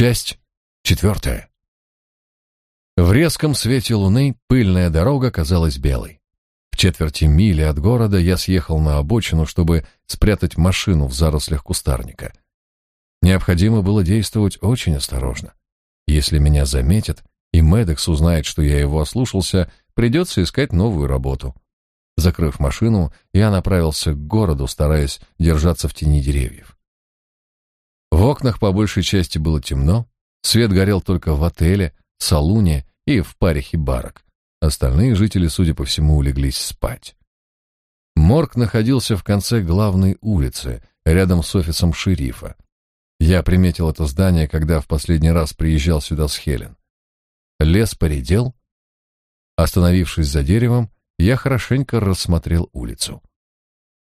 Часть четвертая. В резком свете луны пыльная дорога казалась белой. В четверти мили от города я съехал на обочину, чтобы спрятать машину в зарослях кустарника. Необходимо было действовать очень осторожно. Если меня заметят, и Медекс узнает, что я его ослушался, придется искать новую работу. Закрыв машину, я направился к городу, стараясь держаться в тени деревьев. В окнах по большей части было темно, свет горел только в отеле, салуне и в паре хибарок. Остальные жители, судя по всему, улеглись спать. Морг находился в конце главной улицы, рядом с офисом шерифа. Я приметил это здание, когда в последний раз приезжал сюда с Хелен. Лес поредел. Остановившись за деревом, я хорошенько рассмотрел улицу.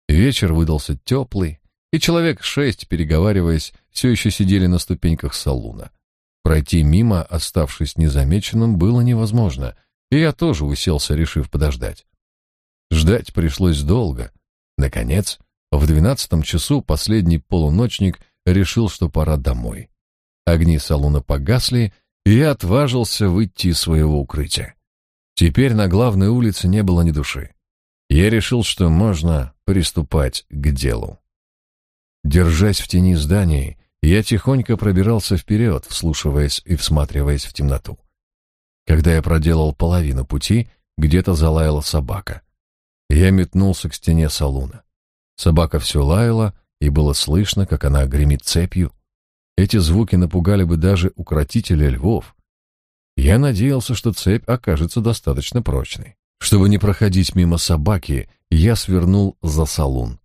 Вечер выдался теплый, и человек шесть, переговариваясь, все еще сидели на ступеньках салуна. Пройти мимо, оставшись незамеченным, было невозможно, и я тоже уселся, решив подождать. Ждать пришлось долго. Наконец, в двенадцатом часу последний полуночник решил, что пора домой. Огни салуна погасли, и я отважился выйти из своего укрытия. Теперь на главной улице не было ни души. Я решил, что можно приступать к делу. Держась в тени зданий, я тихонько пробирался вперед, вслушиваясь и всматриваясь в темноту. Когда я проделал половину пути, где-то залаяла собака. Я метнулся к стене салуна. Собака все лаяла, и было слышно, как она гремит цепью. Эти звуки напугали бы даже укротителя львов. Я надеялся, что цепь окажется достаточно прочной. Чтобы не проходить мимо собаки, я свернул за салун.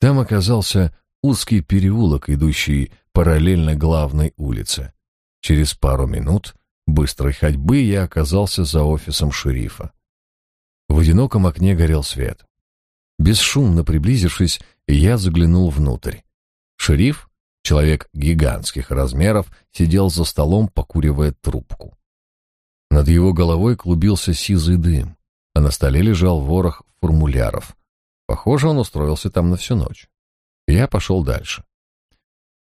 Там оказался узкий переулок, идущий параллельно главной улице. Через пару минут быстрой ходьбы я оказался за офисом шерифа. В одиноком окне горел свет. Бесшумно приблизившись, я заглянул внутрь. Шериф, человек гигантских размеров, сидел за столом, покуривая трубку. Над его головой клубился сизый дым, а на столе лежал ворох формуляров. Похоже, он устроился там на всю ночь. Я пошел дальше.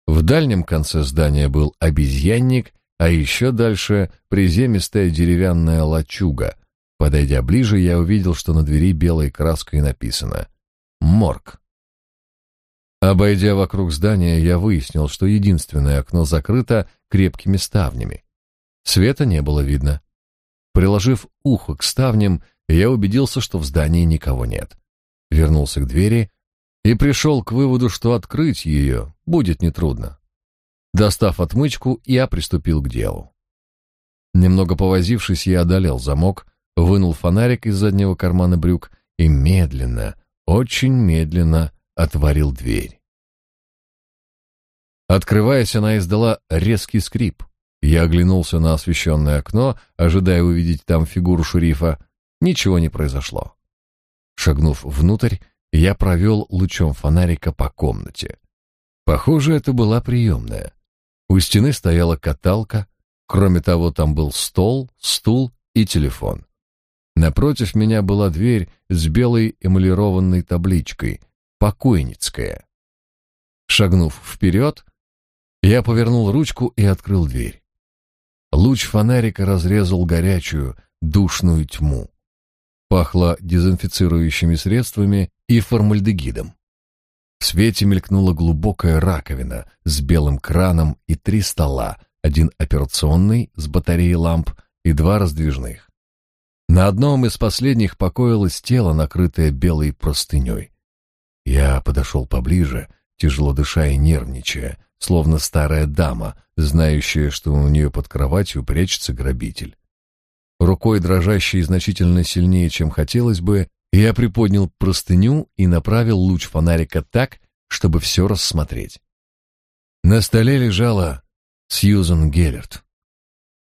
В дальнем конце здания был обезьянник, а еще дальше приземистая деревянная лачуга. Подойдя ближе, я увидел, что на двери белой краской написано «Морг». Обойдя вокруг здания, я выяснил, что единственное окно закрыто крепкими ставнями. Света не было видно. Приложив ухо к ставням, я убедился, что в здании никого нет. Вернулся к двери и пришел к выводу, что открыть ее будет нетрудно. Достав отмычку, я приступил к делу. Немного повозившись, я одолел замок, вынул фонарик из заднего кармана брюк и медленно, очень медленно отворил дверь. Открываясь, она издала резкий скрип. Я оглянулся на освещенное окно, ожидая увидеть там фигуру шерифа. Ничего не произошло. Шагнув внутрь, я провел лучом фонарика по комнате. Похоже, это была приемная. У стены стояла каталка, кроме того, там был стол, стул и телефон. Напротив меня была дверь с белой эмалированной табличкой «Покойницкая». Шагнув вперед, я повернул ручку и открыл дверь. Луч фонарика разрезал горячую, душную тьму. Пахло дезинфицирующими средствами и формальдегидом. В свете мелькнула глубокая раковина с белым краном и три стола, один операционный с батареей ламп и два раздвижных. На одном из последних покоилось тело, накрытое белой простыней. Я подошел поближе, тяжело дыша и нервничая, словно старая дама, знающая, что у нее под кроватью прячется грабитель. Рукой, дрожащей значительно сильнее, чем хотелось бы, я приподнял простыню и направил луч фонарика так, чтобы все рассмотреть. На столе лежала Сьюзен Геллерт.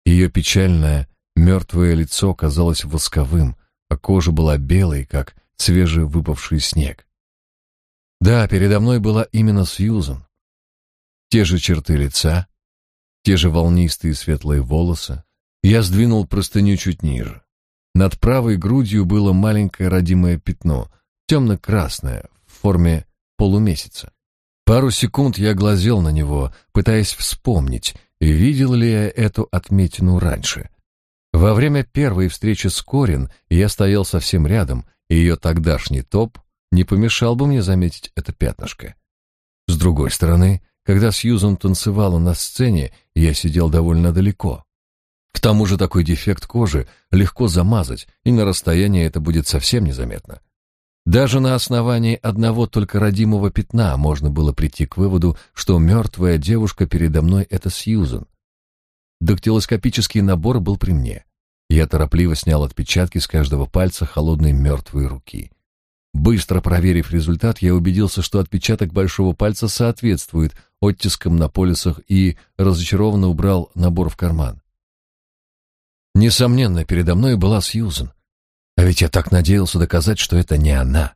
Ее печальное, мертвое лицо казалось восковым, а кожа была белой, как свежевыпавший снег. Да, передо мной была именно Сьюзен, те же черты лица, те же волнистые светлые волосы. Я сдвинул простыню чуть ниже. Над правой грудью было маленькое родимое пятно, темно-красное, в форме полумесяца. Пару секунд я глазел на него, пытаясь вспомнить, видел ли я эту отметину раньше. Во время первой встречи с Корин я стоял совсем рядом, и ее тогдашний топ не помешал бы мне заметить это пятнышко. С другой стороны, когда Сьюзан танцевала на сцене, я сидел довольно далеко. К тому же такой дефект кожи легко замазать, и на расстоянии это будет совсем незаметно. Даже на основании одного только родимого пятна можно было прийти к выводу, что мертвая девушка передо мной — это Сьюзен. Дактилоскопический набор был при мне. Я торопливо снял отпечатки с каждого пальца холодной мертвой руки. Быстро проверив результат, я убедился, что отпечаток большого пальца соответствует оттискам на полисах и разочарованно убрал набор в карман. Несомненно, передо мной была Сьюзен. А ведь я так надеялся доказать, что это не она.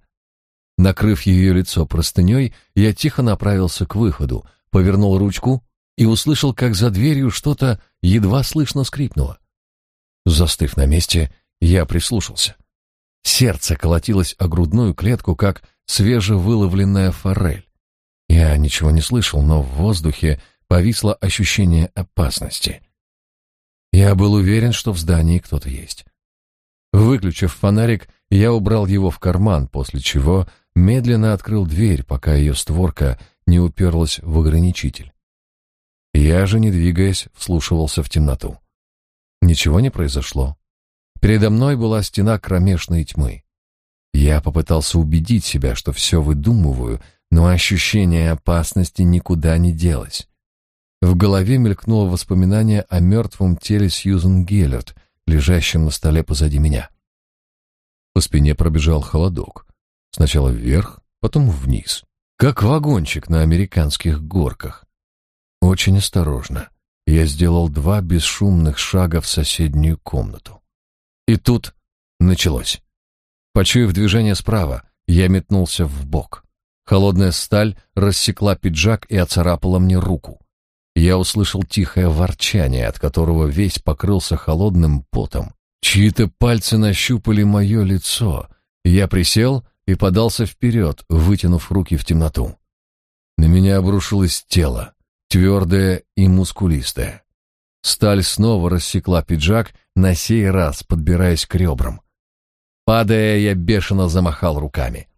Накрыв ее лицо простыней, я тихо направился к выходу, повернул ручку и услышал, как за дверью что-то едва слышно скрипнуло. Застыв на месте, я прислушался. Сердце колотилось о грудную клетку, как свежевыловленная форель. Я ничего не слышал, но в воздухе повисло ощущение опасности. Я был уверен, что в здании кто-то есть. Выключив фонарик, я убрал его в карман, после чего медленно открыл дверь, пока ее створка не уперлась в ограничитель. Я же, не двигаясь, вслушивался в темноту. Ничего не произошло. Передо мной была стена кромешной тьмы. Я попытался убедить себя, что все выдумываю, но ощущение опасности никуда не делось. В голове мелькнуло воспоминание о мертвом теле Сьюзен Геллерт, лежащем на столе позади меня. По спине пробежал холодок. Сначала вверх, потом вниз, как вагончик на американских горках. Очень осторожно. Я сделал два бесшумных шага в соседнюю комнату. И тут началось. Почуяв движение справа, я метнулся в бок. Холодная сталь рассекла пиджак и оцарапала мне руку. Я услышал тихое ворчание, от которого весь покрылся холодным потом. Чьи-то пальцы нащупали мое лицо. Я присел и подался вперед, вытянув руки в темноту. На меня обрушилось тело, твердое и мускулистое. Сталь снова рассекла пиджак, на сей раз подбираясь к ребрам. Падая, я бешено замахал руками.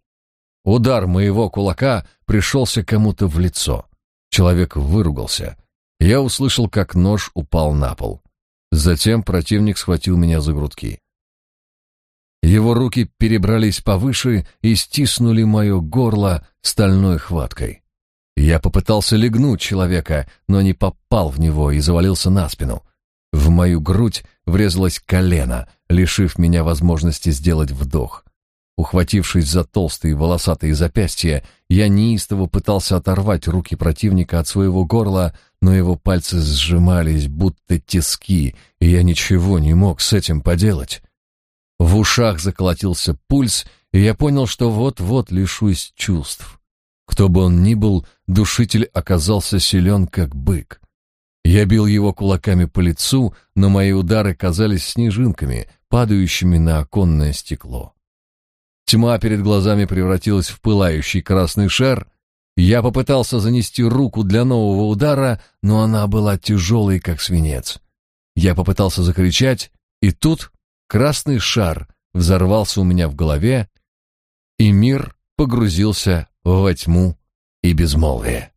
Удар моего кулака пришелся кому-то в лицо. Человек выругался. Я услышал, как нож упал на пол. Затем противник схватил меня за грудки. Его руки перебрались повыше и стиснули мое горло стальной хваткой. Я попытался легнуть человека, но не попал в него и завалился на спину. В мою грудь врезалось колено, лишив меня возможности сделать вдох. Ухватившись за толстые волосатые запястья, я неистово пытался оторвать руки противника от своего горла, но его пальцы сжимались, будто тиски, и я ничего не мог с этим поделать. В ушах заколотился пульс, и я понял, что вот-вот лишусь чувств. Кто бы он ни был, душитель оказался силен, как бык. Я бил его кулаками по лицу, но мои удары казались снежинками, падающими на оконное стекло. Тьма перед глазами превратилась в пылающий красный шар. Я попытался занести руку для нового удара, но она была тяжелой, как свинец. Я попытался закричать, и тут красный шар взорвался у меня в голове, и мир погрузился во тьму и безмолвие.